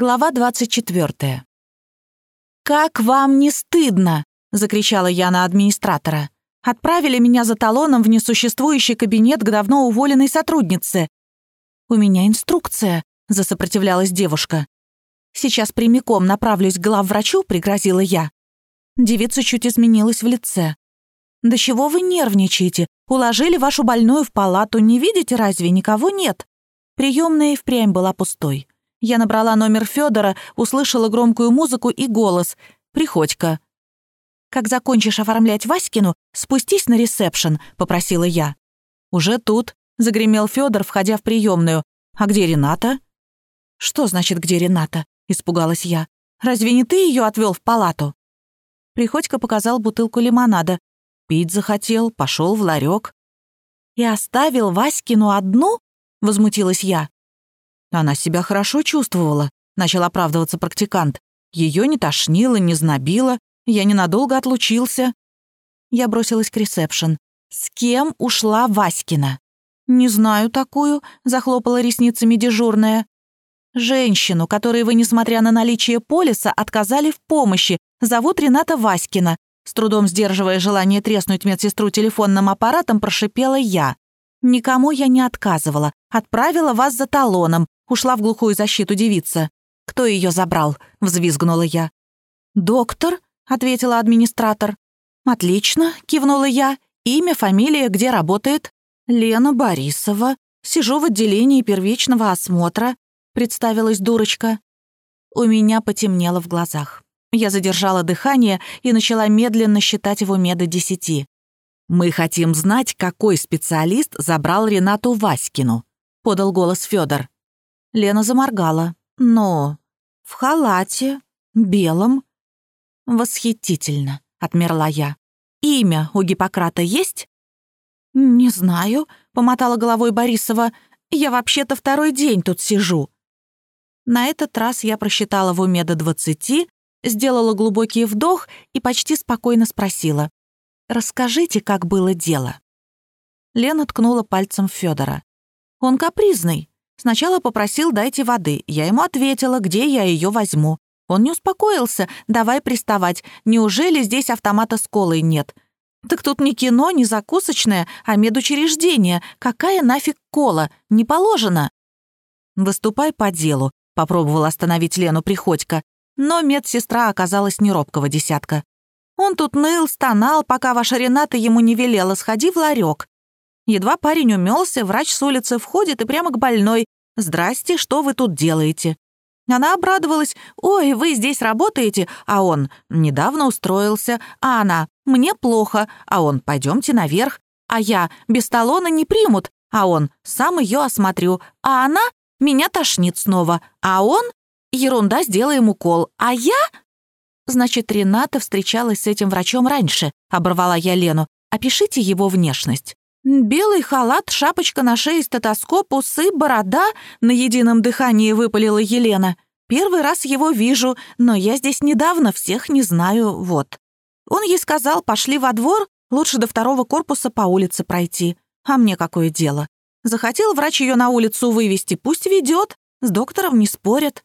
Глава 24. «Как вам не стыдно?» — закричала я на администратора. «Отправили меня за талоном в несуществующий кабинет к давно уволенной сотруднице». «У меня инструкция», — засопротивлялась девушка. «Сейчас прямиком направлюсь к главврачу», — пригрозила я. Девица чуть изменилась в лице. «Да чего вы нервничаете? Уложили вашу больную в палату, не видите разве? Никого нет». Приемная и впрямь была пустой. Я набрала номер Федора, услышала громкую музыку и голос. «Приходько». «Как закончишь оформлять Васькину, спустись на ресепшн», — попросила я. «Уже тут», — загремел Федор, входя в приемную. «А где Рената?» «Что значит, где Рената?» — испугалась я. «Разве не ты ее отвел в палату?» Приходько показал бутылку лимонада. Пить захотел, пошел в ларек. «И оставил Васькину одну?» — возмутилась я. Она себя хорошо чувствовала, начал оправдываться практикант. Ее не тошнило, не знобило, я ненадолго отлучился. Я бросилась к ресепшн. «С кем ушла Васькина?» «Не знаю такую», — захлопала ресницами дежурная. «Женщину, которой вы, несмотря на наличие полиса, отказали в помощи, зовут Рената Васькина», с трудом сдерживая желание треснуть медсестру телефонным аппаратом, прошипела я. «Никому я не отказывала. Отправила вас за талоном. Ушла в глухую защиту девица. «Кто ее забрал?» — взвизгнула я. «Доктор?» — ответила администратор. «Отлично», — кивнула я. «Имя, фамилия, где работает?» «Лена Борисова. Сижу в отделении первичного осмотра», — представилась дурочка. У меня потемнело в глазах. Я задержала дыхание и начала медленно считать в уме до десяти. «Мы хотим знать, какой специалист забрал Ренату Васькину», — подал голос Федор. Лена заморгала. «Но в халате, белом». «Восхитительно», — отмерла я. «Имя у Гиппократа есть?» «Не знаю», — помотала головой Борисова. «Я вообще-то второй день тут сижу». На этот раз я просчитала в уме до двадцати, сделала глубокий вдох и почти спокойно спросила. «Расскажите, как было дело». Лена ткнула пальцем Федора. «Он капризный. Сначала попросил «дайте воды». Я ему ответила, где я ее возьму. Он не успокоился, давай приставать. Неужели здесь автомата с колой нет? Так тут не кино, не закусочное, а медучреждение. Какая нафиг кола? Не положено. «Выступай по делу», — попробовал остановить Лену Приходько. Но медсестра оказалась неробкого десятка. Он тут ныл, стонал, пока ваша Рената ему не велела, сходи в ларек. Едва парень умелся, врач с улицы входит и прямо к больной. «Здрасте, что вы тут делаете?» Она обрадовалась. «Ой, вы здесь работаете?» А он «Недавно устроился». А она «Мне плохо». А он «Пойдемте наверх». А я «Без талона не примут». А он «Сам ее осмотрю». А она «Меня тошнит снова». А он «Ерунда, сделаем укол». А я «Значит, Рената встречалась с этим врачом раньше», — оборвала я Лену. «Опишите его внешность». «Белый халат, шапочка на шее, стетоскоп, усы, борода», — на едином дыхании выпалила Елена. «Первый раз его вижу, но я здесь недавно, всех не знаю, вот». Он ей сказал, пошли во двор, лучше до второго корпуса по улице пройти. А мне какое дело? Захотел врач ее на улицу вывести, пусть ведет, с доктором не спорят.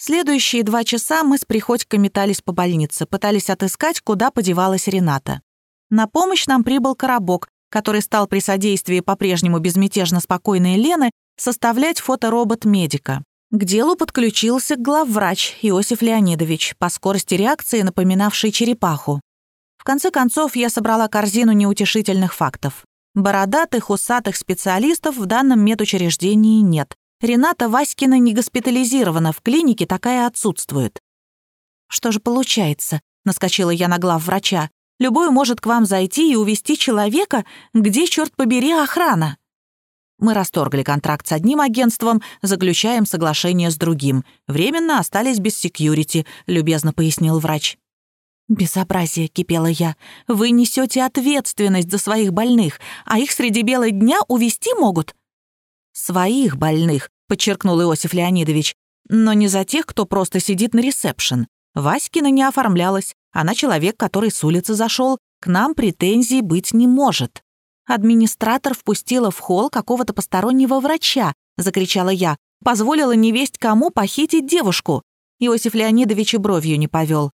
Следующие два часа мы с Приходько метались по больнице, пытались отыскать, куда подевалась Рената. На помощь нам прибыл коробок, который стал при содействии по-прежнему безмятежно спокойной Лены составлять фоторобот медика. К делу подключился главврач Иосиф Леонидович, по скорости реакции напоминавший черепаху. В конце концов, я собрала корзину неутешительных фактов. Бородатых, усатых специалистов в данном медучреждении нет. Рената Васькина не госпитализирована, в клинике такая отсутствует. «Что же получается?» — наскочила я на главврача. Любой может к вам зайти и увести человека, где, черт побери, охрана. Мы расторгли контракт с одним агентством, заключаем соглашение с другим. Временно остались без секьюрити», — любезно пояснил врач. «Безобразие», — кипела я. «Вы несете ответственность за своих больных, а их среди бела дня увести могут?» «Своих больных», — подчеркнул Иосиф Леонидович, «но не за тех, кто просто сидит на ресепшн. Васькина не оформлялась, она человек, который с улицы зашел, к нам претензий быть не может. Администратор впустила в холл какого-то постороннего врача, закричала я, позволила невесть кому похитить девушку. Иосиф Леонидович и бровью не повел.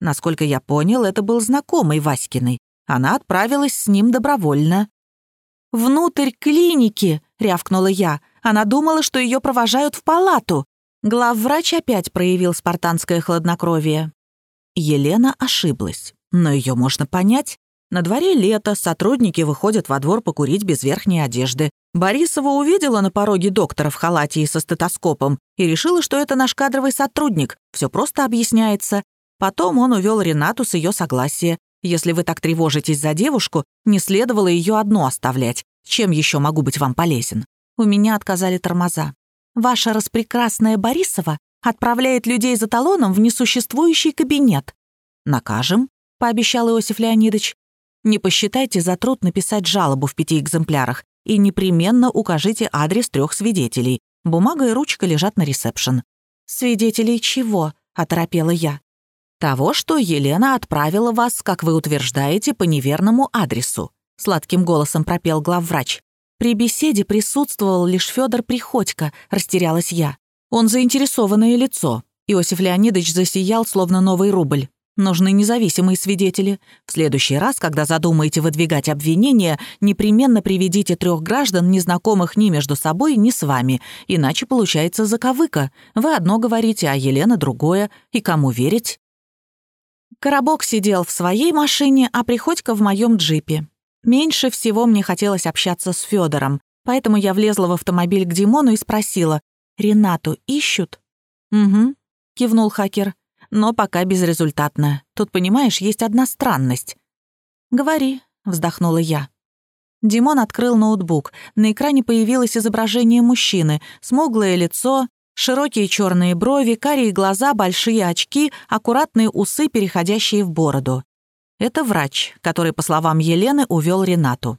Насколько я понял, это был знакомый Васькиной. Она отправилась с ним добровольно. «Внутрь клиники!» — рявкнула я. Она думала, что ее провожают в палату. Главврач опять проявил спартанское хладнокровие. Елена ошиблась, но ее можно понять. На дворе лето, сотрудники выходят во двор покурить без верхней одежды. Борисова увидела на пороге доктора в халате и со стетоскопом и решила, что это наш кадровый сотрудник. Все просто объясняется. Потом он увел Ренату с ее согласия. Если вы так тревожитесь за девушку, не следовало ее одну оставлять. Чем еще могу быть вам полезен? У меня отказали тормоза. Ваша распрекрасная Борисова отправляет людей за талоном в несуществующий кабинет. Накажем, пообещал Иосиф Леонидович. Не посчитайте за труд написать жалобу в пяти экземплярах и непременно укажите адрес трех свидетелей. Бумага и ручка лежат на ресепшн. «Свидетелей чего?» — оторопела я. «Того, что Елена отправила вас, как вы утверждаете, по неверному адресу», — сладким голосом пропел главврач. «При беседе присутствовал лишь Федор Приходько», — растерялась я. «Он заинтересованное лицо». Иосиф Леонидович засиял, словно новый рубль. Нужны независимые свидетели. В следующий раз, когда задумаете выдвигать обвинения, непременно приведите трех граждан, незнакомых ни между собой, ни с вами, иначе получается заковыка. Вы одно говорите, а Елена другое. И кому верить? Коробок сидел в своей машине, а Приходько в моем джипе. Меньше всего мне хотелось общаться с Федором, поэтому я влезла в автомобиль к Димону и спросила, «Ренату ищут?» «Угу», — кивнул хакер но пока безрезультатно. Тут, понимаешь, есть одна странность». «Говори», — вздохнула я. Димон открыл ноутбук. На экране появилось изображение мужчины, смуглое лицо, широкие черные брови, карие глаза, большие очки, аккуратные усы, переходящие в бороду. Это врач, который, по словам Елены, увел Ренату.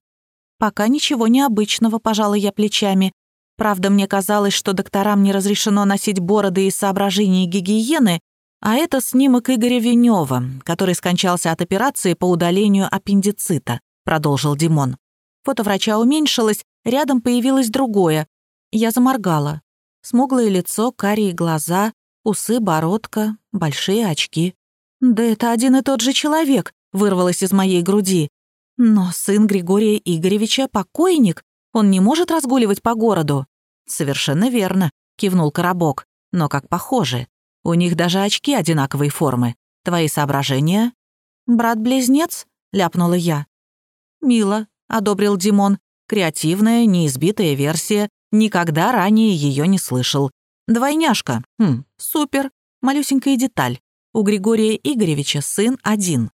«Пока ничего необычного», — пожала я плечами. Правда, мне казалось, что докторам не разрешено носить бороды из соображений гигиены, а это снимок Игоря Венева, который скончался от операции по удалению аппендицита, продолжил Димон. Фото врача уменьшилось, рядом появилось другое. Я заморгала. Смуглое лицо, карие глаза, усы, бородка, большие очки. «Да это один и тот же человек», — вырвалось из моей груди. «Но сын Григория Игоревича — покойник, он не может разгуливать по городу». «Совершенно верно», — кивнул Коробок. «Но как похожи. У них даже очки одинаковой формы. Твои соображения?» «Брат-близнец?» — ляпнула я. «Мило», — одобрил Димон. «Креативная, неизбитая версия. Никогда ранее ее не слышал. Двойняшка. Хм, супер. Малюсенькая деталь. У Григория Игоревича сын один.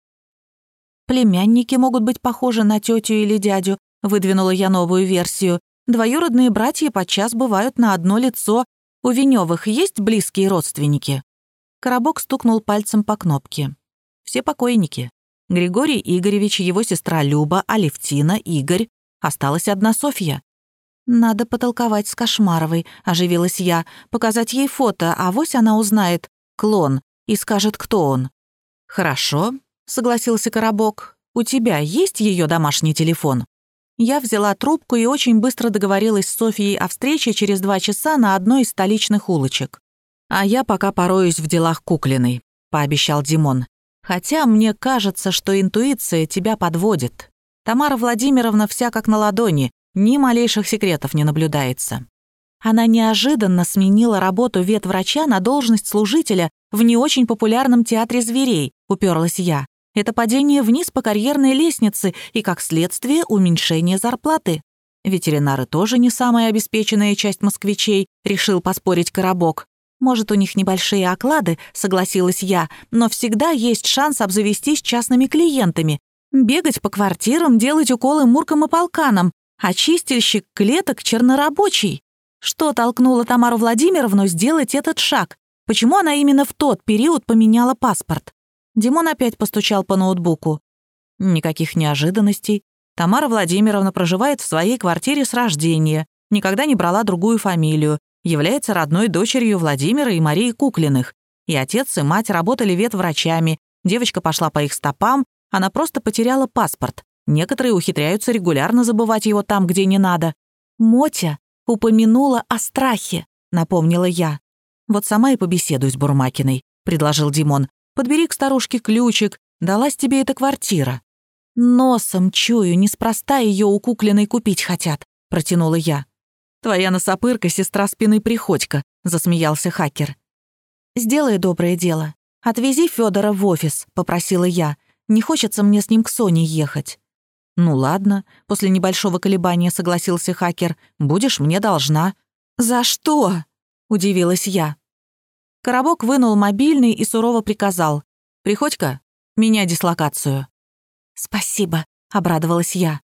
Племянники могут быть похожи на тетю или дядю, выдвинула я новую версию. Двоюродные братья подчас бывают на одно лицо, у Венёвых есть близкие родственники?» Коробок стукнул пальцем по кнопке. «Все покойники. Григорий Игоревич, его сестра Люба, Алевтина, Игорь. Осталась одна Софья». «Надо потолковать с Кошмаровой», — оживилась я, «показать ей фото, а вось она узнает клон и скажет, кто он». «Хорошо», — согласился Коробок. «У тебя есть ее домашний телефон?» Я взяла трубку и очень быстро договорилась с Софией о встрече через два часа на одной из столичных улочек. «А я пока пороюсь в делах Куклиной», — пообещал Димон. «Хотя мне кажется, что интуиция тебя подводит. Тамара Владимировна вся как на ладони, ни малейших секретов не наблюдается». Она неожиданно сменила работу ветврача на должность служителя в не очень популярном театре зверей, уперлась я. Это падение вниз по карьерной лестнице и, как следствие, уменьшение зарплаты. Ветеринары тоже не самая обеспеченная часть москвичей, решил поспорить Коробок. Может, у них небольшие оклады, согласилась я, но всегда есть шанс обзавестись частными клиентами. Бегать по квартирам, делать уколы муркам и полканам, а чистильщик клеток чернорабочий. Что толкнуло Тамару Владимировну сделать этот шаг? Почему она именно в тот период поменяла паспорт? Димон опять постучал по ноутбуку. Никаких неожиданностей. Тамара Владимировна проживает в своей квартире с рождения, никогда не брала другую фамилию, является родной дочерью Владимира и Марии Куклиных. И отец, и мать работали ветврачами, девочка пошла по их стопам, она просто потеряла паспорт. Некоторые ухитряются регулярно забывать его там, где не надо. «Мотя упомянула о страхе», — напомнила я. «Вот сама и побеседуй с Бурмакиной», — предложил Димон. «Подбери к старушке ключик, далась тебе эта квартира». «Носом чую, неспроста ее у кукленной купить хотят», — протянула я. «Твоя носопырка — сестра спины Приходько», — засмеялся хакер. «Сделай доброе дело. Отвези Федора в офис», — попросила я. «Не хочется мне с ним к Соне ехать». «Ну ладно», — после небольшого колебания согласился хакер. «Будешь мне должна». «За что?» — удивилась я. Коробок вынул мобильный и сурово приказал. «Приходь-ка, меня дислокацию». «Спасибо», — обрадовалась я.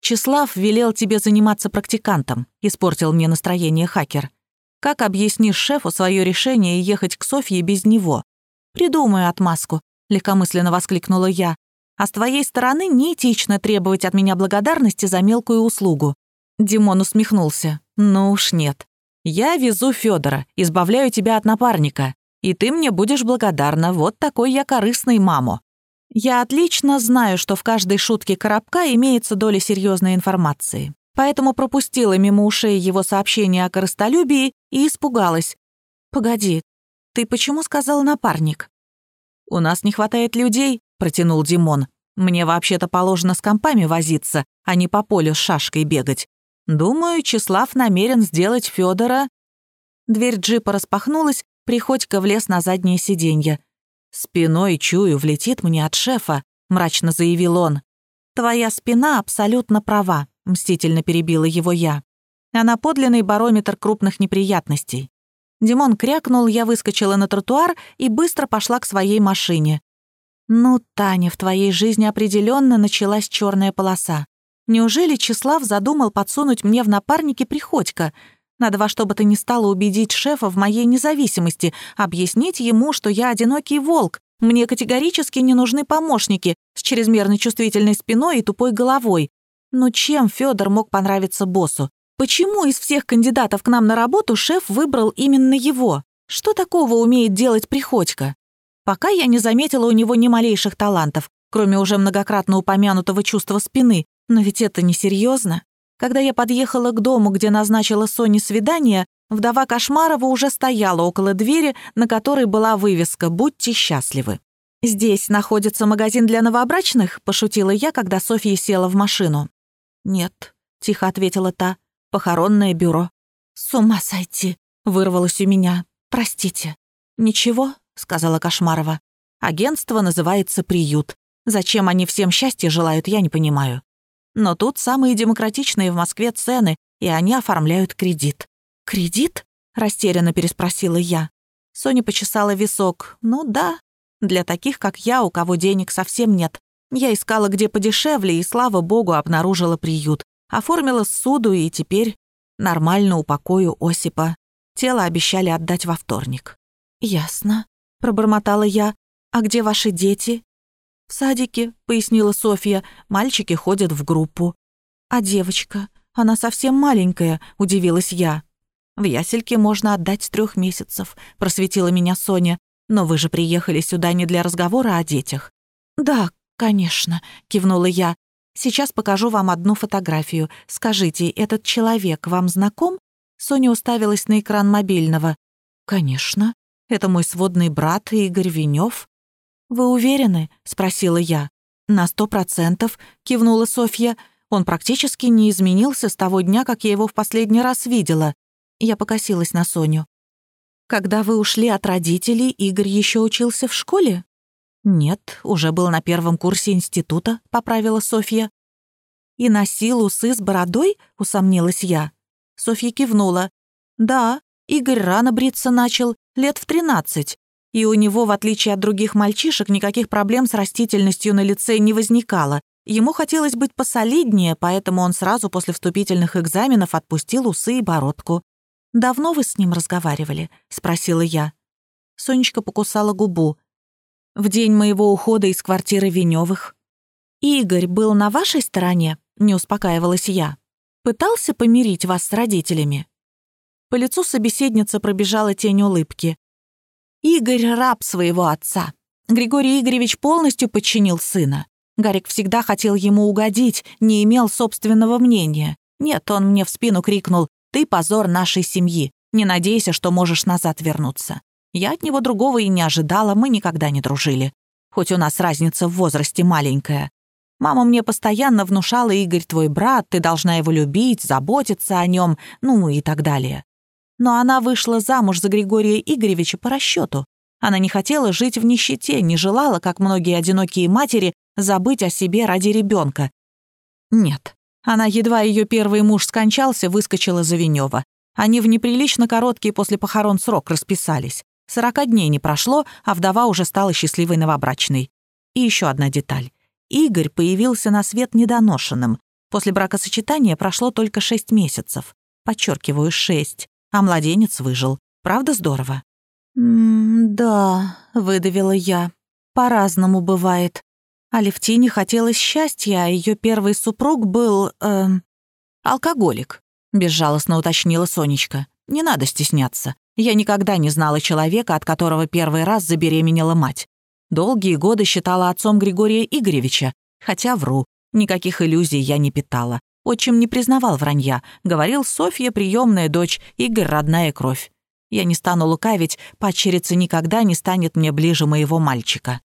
«Числав велел тебе заниматься практикантом», — испортил мне настроение хакер. «Как объяснишь шефу свое решение ехать к Софье без него?» «Придумаю отмазку», — легкомысленно воскликнула я. «А с твоей стороны неэтично требовать от меня благодарности за мелкую услугу». Димон усмехнулся. «Ну уж нет. Я везу Федора, избавляю тебя от напарника. И ты мне будешь благодарна, вот такой я корыстный маму. Я отлично знаю, что в каждой шутке Коробка имеется доля серьезной информации. Поэтому пропустила мимо ушей его сообщение о корыстолюбии и испугалась. «Погоди, ты почему сказал напарник?» «У нас не хватает людей», — протянул Димон. «Мне вообще-то положено с компами возиться, а не по полю с шашкой бегать. Думаю, Числав намерен сделать Федора. Дверь джипа распахнулась, Приходько влез на заднее сиденье. «Спиной чую, влетит мне от шефа», — мрачно заявил он. «Твоя спина абсолютно права», — мстительно перебила его я. Она подлинный барометр крупных неприятностей. Димон крякнул, я выскочила на тротуар и быстро пошла к своей машине. «Ну, Таня, в твоей жизни определенно началась черная полоса. Неужели Числав задумал подсунуть мне в напарники Приходько? Надо во что бы то ни стало убедить шефа в моей независимости, объяснить ему, что я одинокий волк. Мне категорически не нужны помощники с чрезмерно чувствительной спиной и тупой головой. Но чем Федор мог понравиться боссу? Почему из всех кандидатов к нам на работу шеф выбрал именно его? Что такого умеет делать Приходько? Пока я не заметила у него ни малейших талантов, кроме уже многократно упомянутого чувства спины. Но ведь это несерьезно. Когда я подъехала к дому, где назначила Соне свидание, вдова Кошмарова уже стояла около двери, на которой была вывеска «Будьте счастливы». «Здесь находится магазин для новобрачных?» – пошутила я, когда Софья села в машину. «Нет», – тихо ответила та, – «похоронное бюро». «С ума сойти!» – вырвалось у меня. «Простите». «Ничего», – сказала Кошмарова. «Агентство называется «Приют». Зачем они всем счастья желают, я не понимаю. Но тут самые демократичные в Москве цены, и они оформляют кредит. «Кредит?» — растерянно переспросила я. Соня почесала висок. «Ну да, для таких, как я, у кого денег совсем нет. Я искала где подешевле, и, слава богу, обнаружила приют. Оформила суду, и теперь нормально упокою Осипа. Тело обещали отдать во вторник». «Ясно», — пробормотала я. «А где ваши дети?» «В садике», — пояснила Софья, — «мальчики ходят в группу». «А девочка? Она совсем маленькая», — удивилась я. «В ясельке можно отдать с трех месяцев», — просветила меня Соня. «Но вы же приехали сюда не для разговора о детях». «Да, конечно», — кивнула я. «Сейчас покажу вам одну фотографию. Скажите, этот человек вам знаком?» Соня уставилась на экран мобильного. «Конечно. Это мой сводный брат Игорь Венёв. «Вы уверены?» — спросила я. «На сто процентов», — кивнула Софья. «Он практически не изменился с того дня, как я его в последний раз видела». Я покосилась на Соню. «Когда вы ушли от родителей, Игорь еще учился в школе?» «Нет, уже был на первом курсе института», — поправила Софья. «И носил усы с бородой?» — усомнилась я. Софья кивнула. «Да, Игорь рано бриться начал, лет в тринадцать. И у него, в отличие от других мальчишек, никаких проблем с растительностью на лице не возникало. Ему хотелось быть посолиднее, поэтому он сразу после вступительных экзаменов отпустил усы и бородку. «Давно вы с ним разговаривали?» — спросила я. Сонечка покусала губу. «В день моего ухода из квартиры Венёвых». «Игорь был на вашей стороне?» — не успокаивалась я. «Пытался помирить вас с родителями?» По лицу собеседницы пробежала тень улыбки. Игорь — раб своего отца. Григорий Игоревич полностью подчинил сына. Гарик всегда хотел ему угодить, не имел собственного мнения. Нет, он мне в спину крикнул «Ты позор нашей семьи». Не надейся, что можешь назад вернуться. Я от него другого и не ожидала, мы никогда не дружили. Хоть у нас разница в возрасте маленькая. Мама мне постоянно внушала, Игорь твой брат, ты должна его любить, заботиться о нем, ну и так далее. Но она вышла замуж за Григория Игоревича по расчету. Она не хотела жить в нищете, не желала, как многие одинокие матери, забыть о себе ради ребенка. Нет, она, едва ее первый муж скончался, выскочила за Венева. Они в неприлично короткий после похорон срок расписались. Сорока дней не прошло, а вдова уже стала счастливой новобрачной. И еще одна деталь. Игорь появился на свет недоношенным. После бракосочетания прошло только шесть месяцев. Подчеркиваю, шесть а младенец выжил. Правда здорово?» «Да», — выдавила я. «По-разному бывает. Алевтине хотелось счастья, а ее первый супруг был... Э, алкоголик», — безжалостно уточнила Сонечка. «Не надо стесняться. Я никогда не знала человека, от которого первый раз забеременела мать. Долгие годы считала отцом Григория Игоревича, хотя вру, никаких иллюзий я не питала. Отчим не признавал вранья. Говорил, Софья — приемная дочь, Игорь — родная кровь. Я не стану лукавить, падчерица никогда не станет мне ближе моего мальчика.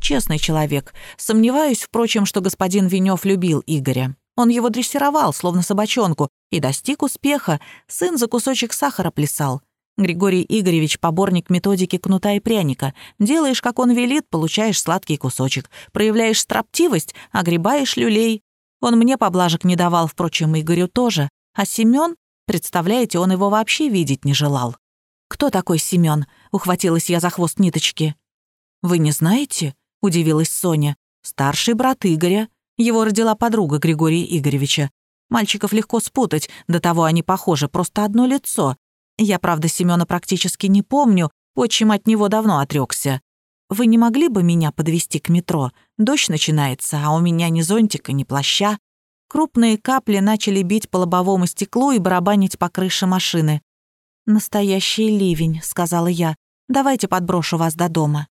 Честный человек. Сомневаюсь, впрочем, что господин Венев любил Игоря. Он его дрессировал, словно собачонку, и достиг успеха. Сын за кусочек сахара плясал. Григорий Игоревич — поборник методики кнута и пряника. Делаешь, как он велит, получаешь сладкий кусочек. Проявляешь строптивость — огребаешь люлей. Он мне поблажек не давал, впрочем, Игорю тоже. А Семён, представляете, он его вообще видеть не желал. «Кто такой Семён?» — ухватилась я за хвост ниточки. «Вы не знаете?» — удивилась Соня. «Старший брат Игоря. Его родила подруга Григория Игоревича. Мальчиков легко спутать, до того они похожи, просто одно лицо. Я, правда, Семёна практически не помню, отчим от него давно отрёкся. Вы не могли бы меня подвести к метро? Дождь начинается, а у меня ни зонтика, ни плаща. Крупные капли начали бить по лобовому стеклу и барабанить по крыше машины. «Настоящий ливень», — сказала я. «Давайте подброшу вас до дома».